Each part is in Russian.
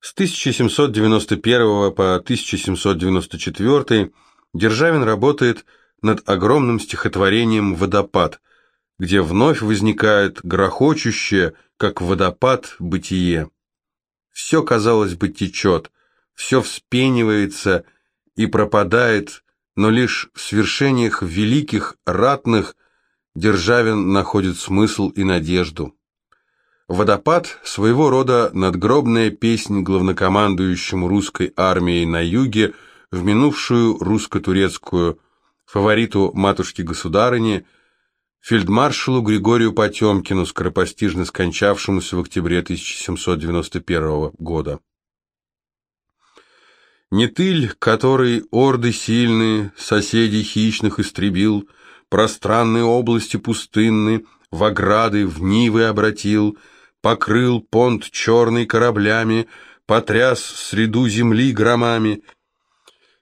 С 1791 по 1794 Державин работает над огромным стихотворением «Водопад», где вновь возникает грохочущее, как водопад, бытие. Все, казалось бы, течет, все вспенивается и пропадает, но лишь в свершениях великих, ратных Державин находит смысл и надежду. Водопад – своего рода надгробная песнь главнокомандующему русской армией на юге в минувшую русско-турецкую, фавориту матушки-государыни, фельдмаршалу Григорию Потемкину, скоропостижно скончавшемуся в октябре 1791 года. Не тыль, который орды сильные, соседей хищных истребил, пространные области пустынны, в ограды, в нивы обратил – покрыл понт черный кораблями, потряс среду земли громами.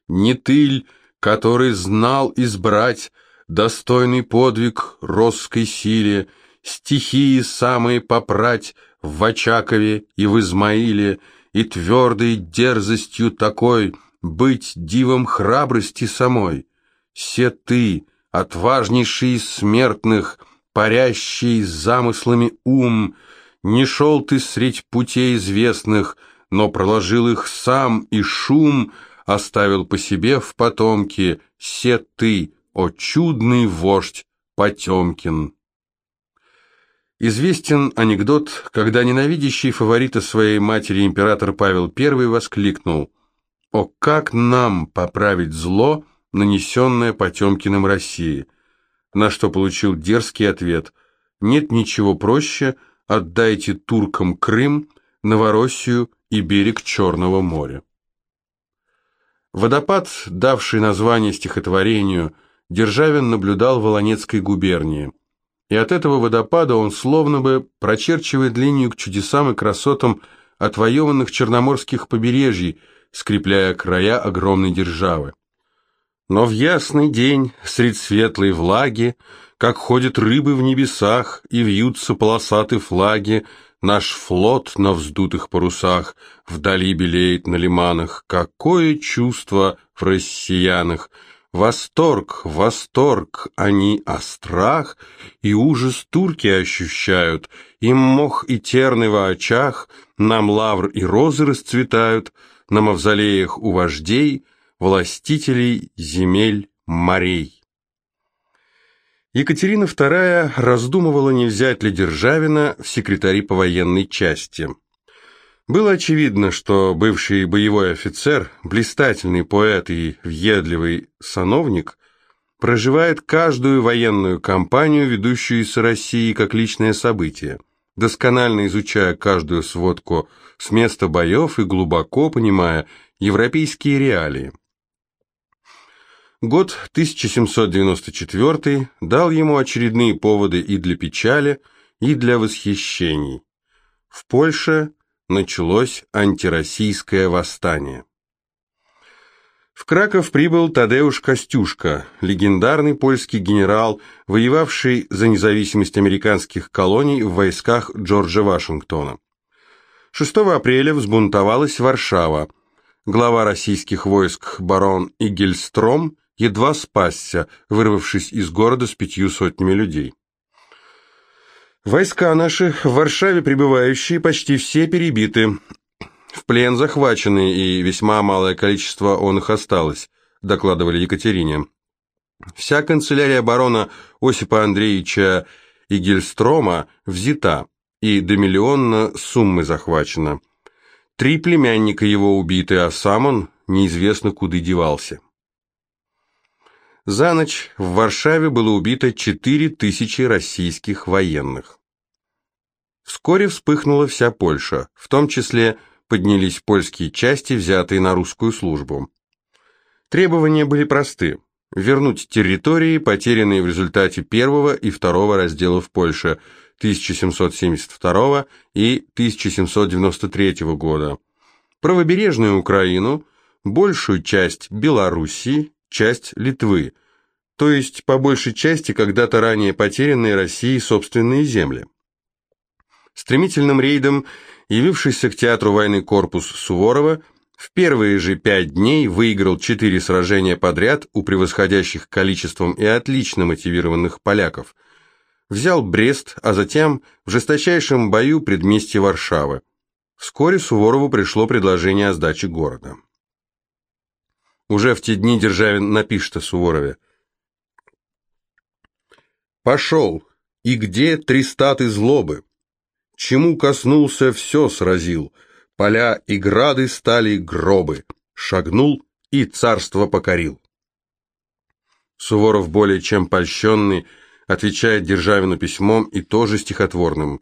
Не тыль, который знал избрать достойный подвиг росской силе, стихии самые попрать в Очакове и в Измаиле, и твердой дерзостью такой быть дивом храбрости самой. Се ты, отважнейший из смертных, парящий замыслами ум, не шел ты средь путей известных, но проложил их сам, и шум оставил по себе в потомке, се ты, о чудный вождь Потемкин. Известен анекдот, когда ненавидящий фаворита своей матери император Павел I воскликнул «О, как нам поправить зло, нанесенное Потемкиным России?» На что получил дерзкий ответ «Нет ничего проще, отдайте туркам Крым, Новороссию и берег Черного моря. Водопад, давший название стихотворению, Державин наблюдал в Волонецкой губернии. И от этого водопада он словно бы прочерчивает линию к чудесам и красотам отвоеванных черноморских побережий, скрепляя края огромной державы. Но в ясный день, средь светлой влаги, как ходят рыбы в небесах и вьются полосатые флаги, Наш флот на вздутых парусах вдали белеет на лиманах. Какое чувство в россиянах! Восторг, восторг, они, а страх и ужас турки ощущают. Им мох и терны в очах, нам лавр и розы расцветают, на мавзолеях у вождей, властителей земель морей. Екатерина II раздумывала, не взять ли Державина в секретари по военной части. Было очевидно, что бывший боевой офицер, блистательный поэт и въедливый сановник проживает каждую военную кампанию, ведущуюся Россией как личное событие, досконально изучая каждую сводку с места боев и глубоко понимая европейские реалии. Год 1794 дал ему очередные поводы и для печали, и для восхищений. В Польше началось антироссийское восстание. В Краков прибыл Тадеуш Костюшка, легендарный польский генерал, воевавший за независимость американских колоний в войсках Джорджа Вашингтона. 6 апреля взбунтовалась Варшава. Глава российских войск барон Игельстром едва спасся, вырвавшись из города с пятью сотнями людей. Войска наши в Варшаве пребывающие почти все перебиты, в плен захвачены, и весьма малое количество он их осталось, докладывали Екатерине. Вся канцелярия барона Осипа Андреевича Игельстрома взята, и до миллиона суммы захвачено. Три племянника его убиты, а сам он неизвестно куда девался. За ночь в Варшаве было убито 4000 российских военных. Вскоре вспыхнула вся Польша, в том числе поднялись польские части, взятые на русскую службу. Требования были просты – вернуть территории, потерянные в результате первого и второго разделов Польши 1772 и 1793 года, правобережную Украину, большую часть Белоруссии, часть Литвы, то есть по большей части когда-то ранее потерянные Россией собственные земли. Стремительным рейдом Явившийся к театру войны корпус Суворова в первые же пять дней выиграл четыре сражения подряд у превосходящих количеством и отлично мотивированных поляков. Взял Брест, а затем в жесточайшем бою предместье Варшавы. Вскоре Суворову пришло предложение о сдаче города. Уже в те дни Державин напишет о Суворове. «Пошел, и где тристаты злобы? Чему коснулся, все сразил, поля и грады стали гробы, шагнул и царство покорил». Суворов, более чем польщенный, отвечает Державину письмом и тоже стихотворным.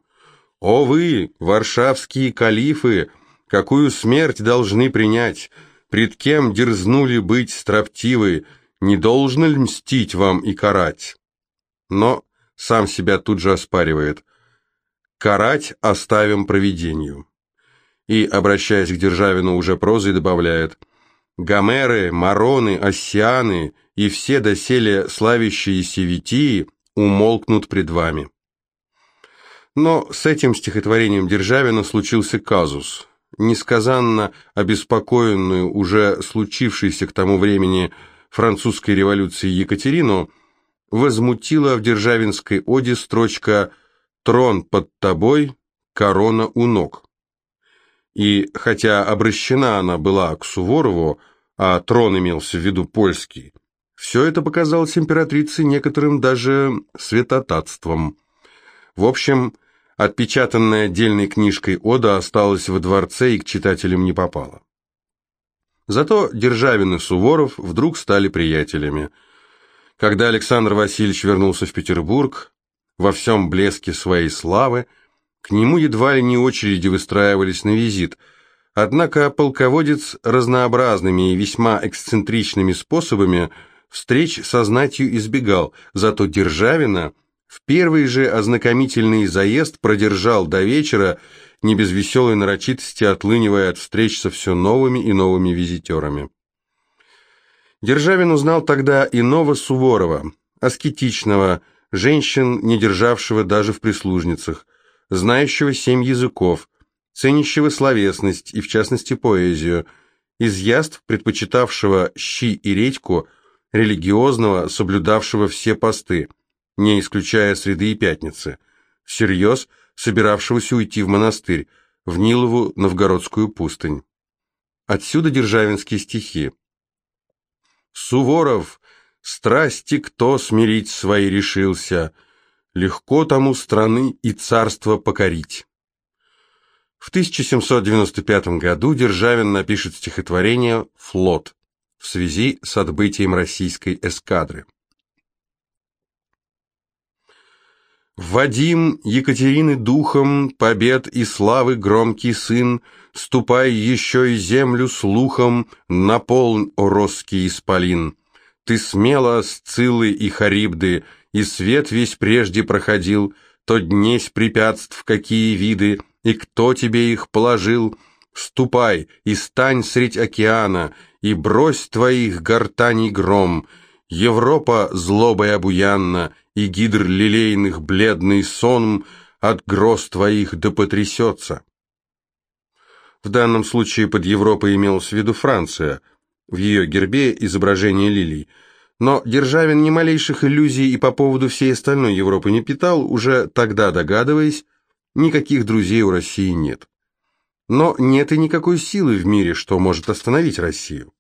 «О вы, варшавские калифы, какую смерть должны принять!» Пред кем дерзнули быть строптивы, не должен ли мстить вам и карать? Но сам себя тут же оспаривает. Карать оставим провидению. И, обращаясь к Державину уже прозой, добавляет Гомеры, Мароны, Оссианы и все доселе славящиеся витии умолкнут пред вами. Но с этим стихотворением Державина случился казус несказанно обеспокоенную уже случившейся к тому времени французской революцией Екатерину, возмутила в Державинской оде строчка «Трон под тобой, корона у ног». И хотя обращена она была к Суворову, а трон имелся в виду польский, все это показалось императрице некоторым даже святотатством. В общем, Отпечатанная отдельной книжкой Ода осталась во дворце и к читателям не попала. Зато Державин и Суворов вдруг стали приятелями. Когда Александр Васильевич вернулся в Петербург, во всем блеске своей славы, к нему едва ли не очереди выстраивались на визит, однако полководец разнообразными и весьма эксцентричными способами встреч со знатью избегал, зато Державина – в первый же ознакомительный заезд продержал до вечера, не без веселой нарочитости отлынивая от встреч со все новыми и новыми визитерами. Державин узнал тогда иного Суворова, аскетичного, женщин, не державшего даже в прислужницах, знающего семь языков, ценящего словесность и, в частности, поэзию, из яств, предпочитавшего щи и редьку, религиозного, соблюдавшего все посты – не исключая среды и пятницы, всерьез собиравшегося уйти в монастырь, в Нилову Новгородскую пустынь. Отсюда державинские стихи. «Суворов, страсти кто смирить свои решился, легко тому страны и царство покорить». В 1795 году Державин напишет стихотворение «Флот» в связи с отбытием российской эскадры. Вадим Екатерины духом, побед и славы громкий сын, Ступай еще и землю слухом, наполнь, о росский исполин. Ты смело Сциллы и Харибды, и свет весь прежде проходил, То днесь препятств какие виды, и кто тебе их положил? Ступай и стань средь океана, и брось твоих гортаний гром, Европа злобой обуянна, и гидр лилейных бледный сон от гроз твоих да потрясется. В данном случае под Европой имелась в виду Франция, в ее гербе изображение лилий, но Державин ни малейших иллюзий и по поводу всей остальной Европы не питал, уже тогда догадываясь, никаких друзей у России нет. Но нет и никакой силы в мире, что может остановить Россию.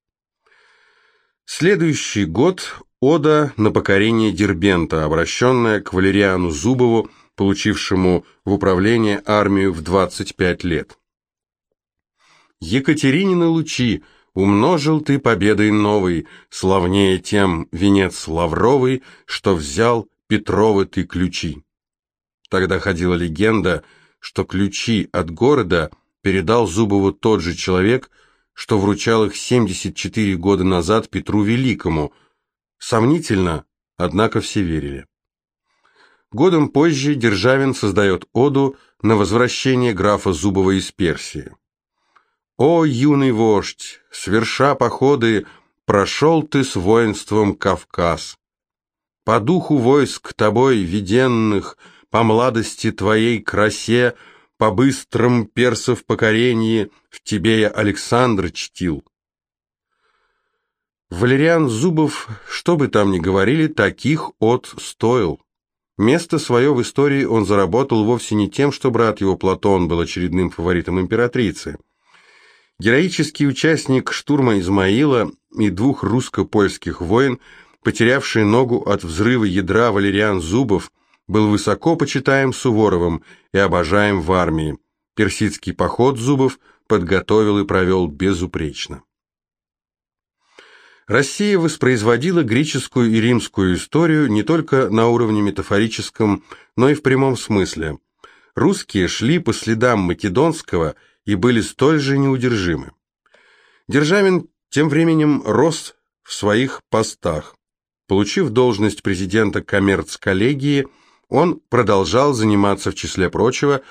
Следующий год Ода на покорение Дербента, обращенная к Валериану Зубову, получившему в управление армию в 25 лет. Екатеринины лучи, умножил ты победой новой, славнее тем венец лавровый, что взял Петровы ты ключи. Тогда ходила легенда, что ключи от города передал Зубову тот же человек, что вручал их 74 года назад Петру Великому – Сомнительно, однако все верили. Годом позже Державин создает оду на возвращение графа Зубова из Персии. «О, юный вождь, сверша походы, прошел ты с воинством Кавказ. По духу войск тобой виденных, по младости твоей красе, по быстром персов покорении, в тебе я Александра чтил. Валериан Зубов, что бы там ни говорили, таких от стоил. Место свое в истории он заработал вовсе не тем, что брат его Платон был очередным фаворитом императрицы. Героический участник штурма Измаила и двух русско-польских войн, потерявший ногу от взрыва ядра Валериан Зубов, был высоко почитаем Суворовым и обожаем в армии. Персидский поход Зубов подготовил и провел безупречно. Россия воспроизводила греческую и римскую историю не только на уровне метафорическом, но и в прямом смысле. Русские шли по следам македонского и были столь же неудержимы. Державин тем временем рос в своих постах. Получив должность президента коммерц-коллегии, он продолжал заниматься, в числе прочего,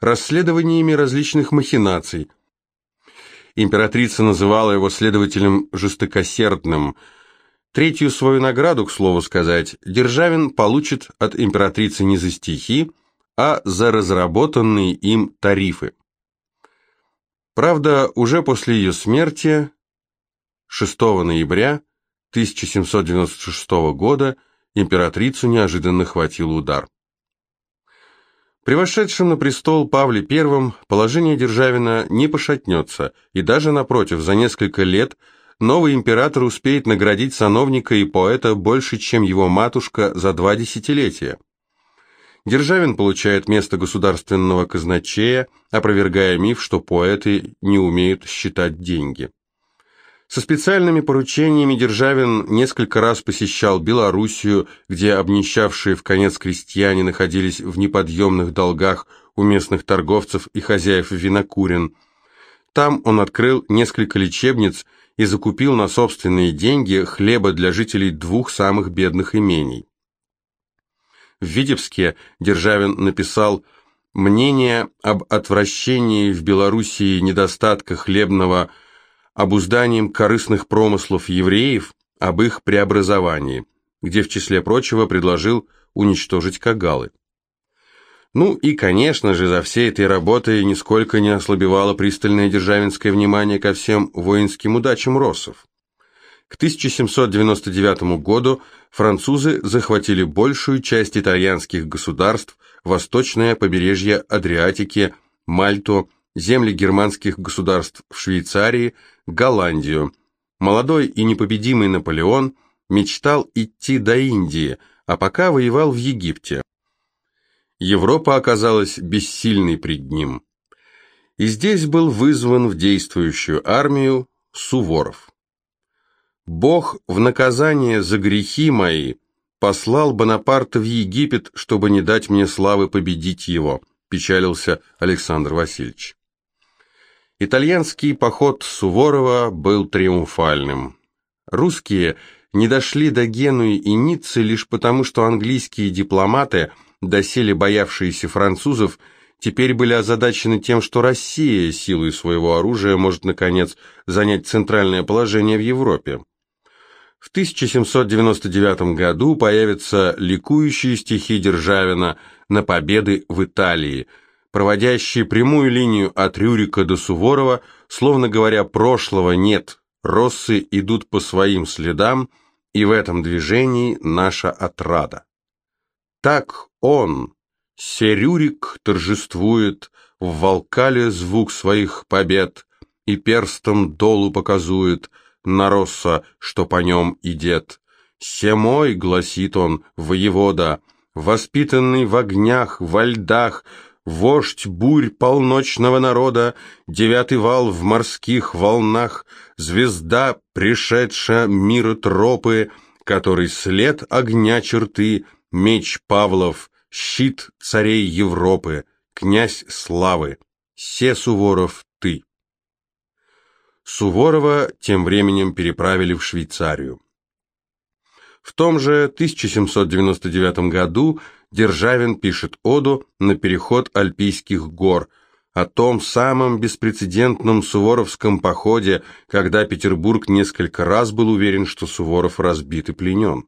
расследованиями различных махинаций – Императрица называла его следователем жестокосердным. Третью свою награду, к слову сказать, Державин получит от императрицы не за стихи, а за разработанные им тарифы. Правда, уже после ее смерти, 6 ноября 1796 года, императрицу неожиданно хватил удар. При вошедшем на престол Павле I положение Державина не пошатнется, и даже напротив, за несколько лет новый император успеет наградить сановника и поэта больше, чем его матушка за два десятилетия. Державин получает место государственного казначея, опровергая миф, что поэты не умеют считать деньги. Со специальными поручениями Державин несколько раз посещал Белоруссию, где обнищавшие в конец крестьяне находились в неподъемных долгах у местных торговцев и хозяев винокурен. Там он открыл несколько лечебниц и закупил на собственные деньги хлеба для жителей двух самых бедных имений. В Витебске Державин написал «Мнение об отвращении в Белоруссии недостатка хлебного – обузданием корыстных промыслов евреев, об их преобразовании, где в числе прочего предложил уничтожить кагалы. Ну и, конечно же, за всей этой работой нисколько не ослабевало пристальное державинское внимание ко всем воинским удачам россов. К 1799 году французы захватили большую часть итальянских государств, восточное побережье Адриатики, Мальту, земли германских государств в Швейцарии, Голландию. Молодой и непобедимый Наполеон мечтал идти до Индии, а пока воевал в Египте. Европа оказалась бессильной пред ним. И здесь был вызван в действующую армию Суворов. Бог в наказание за грехи мои послал Бонапарта в Египет, чтобы не дать мне славы победить его, печалился Александр Васильевич. Итальянский поход Суворова был триумфальным. Русские не дошли до Генуи и Ниццы лишь потому, что английские дипломаты, доселе боявшиеся французов, теперь были озадачены тем, что Россия силой своего оружия может, наконец, занять центральное положение в Европе. В 1799 году появятся ликующие стихи Державина на победы в Италии – проводящие прямую линию от Рюрика до Суворова, словно говоря, прошлого нет, россы идут по своим следам, и в этом движении наша отрада. Так он, Серюрик, торжествует, в Волкале звук своих побед, и перстом долу показует на Росса, что по нем идет. «Се мой», — гласит он, воевода, воспитанный в огнях, во льдах, Вождь бурь полночного народа, девятый вал в морских волнах, звезда, пришедшая мира тропы, который след огня черты, меч Павлов, щит царей Европы, князь славы, се Суворов ты. Суворова тем временем переправили в Швейцарию. В том же 1799 году Державин пишет оду на переход Альпийских гор, о том самом беспрецедентном Суворовском походе, когда Петербург несколько раз был уверен, что Суворов разбит и пленен.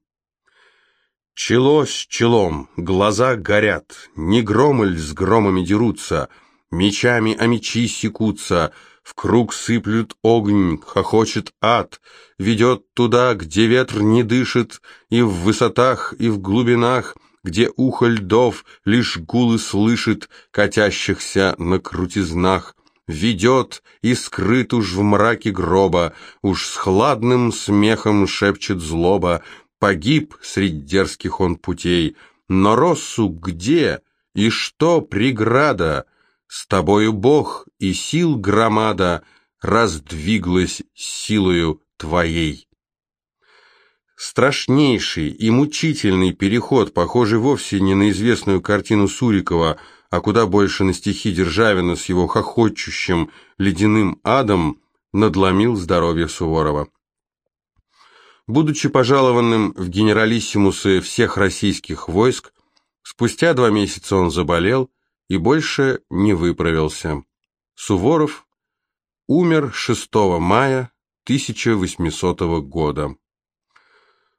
Чело с челом, глаза горят, не громоль с громами дерутся, мечами о мечи секутся, в круг сыплют огонь, хохочет ад, ведет туда, где ветр не дышит, и в высотах, и в глубинах, где ухо льдов лишь гулы слышит, катящихся на крутизнах, ведет и скрыт уж в мраке гроба, уж с хладным смехом шепчет злоба, погиб средь дерзких он путей, но Россу где и что преграда? С тобою Бог и сил громада раздвиглась силою твоей. Страшнейший и мучительный переход, похожий вовсе не на известную картину Сурикова, а куда больше на стихи Державина с его хохочущим ледяным адом, надломил здоровье Суворова. Будучи пожалованным в генералиссимусы всех российских войск, спустя два месяца он заболел и больше не выправился. Суворов умер 6 мая 1800 года.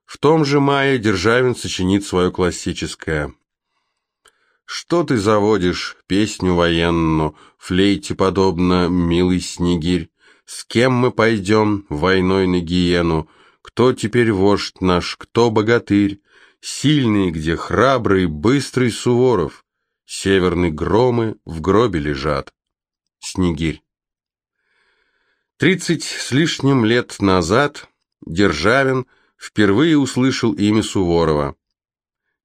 В том же мае Державин сочинит свое классическое «Что ты заводишь, песню военную, флейте подобно, милый снегирь? С кем мы пойдем войной на гиену? Кто теперь вождь наш, кто богатырь? Сильный где, храбрый, быстрый Суворов? Северные громы в гробе лежат». Снегирь. Тридцать с лишним лет назад Державин – впервые услышал имя Суворова.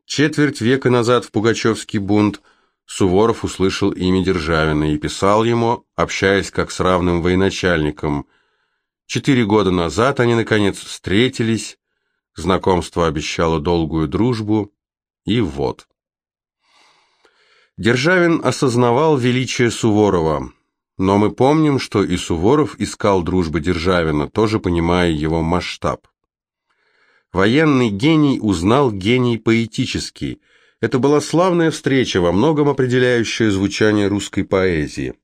Четверть века назад в Пугачевский бунт Суворов услышал имя Державина и писал ему, общаясь как с равным военачальником. Четыре года назад они, наконец, встретились, знакомство обещало долгую дружбу, и вот. Державин осознавал величие Суворова, но мы помним, что и Суворов искал дружбы Державина, тоже понимая его масштаб. Военный гений узнал гений поэтический. Это была славная встреча, во многом определяющая звучание русской поэзии.